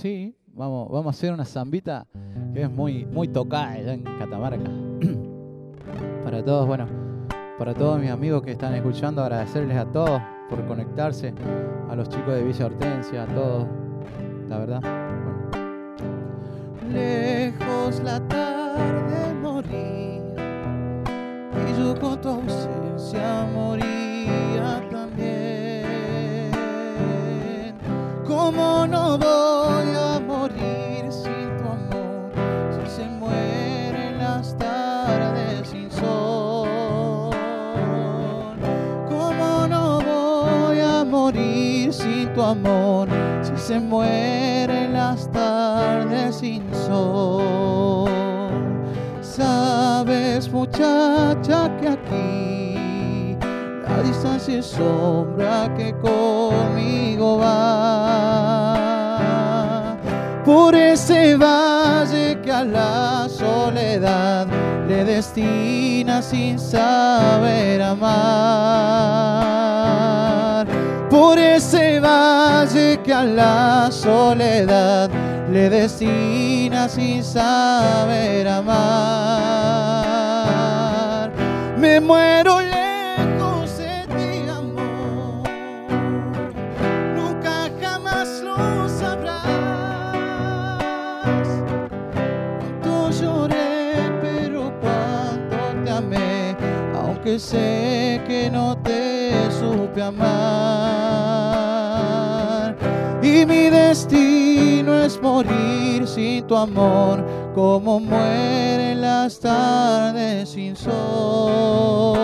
Sí, vamos, vamos a hacer una zambita que es muy, muy tocada allá en Catamarca. para todos, bueno, para todos mis amigos que están escuchando, agradecerles a todos por conectarse, a los chicos de Villa Hortensia, a todos, la verdad. Lejos la tarde moría y yo con tu ausencia moría también. ¿Cómo no voy morir sin tu amor si se mueren las tardes sin sol? Sabes muchacha que aquí la distancia es sombra que conmigo va por ese valle que a la soledad le destina sin saber amar. Por ese valle que a la soledad le destina sin saber amar. Me muero aunque sé que no te supe amar. Y mi destino es morir sin tu amor, como mueren las tardes sin sol.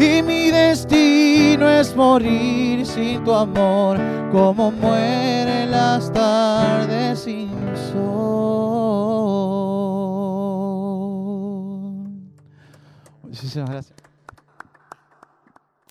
Y mi destino es morir sin tu amor, como mueren las tardes sin sol. 谢谢大。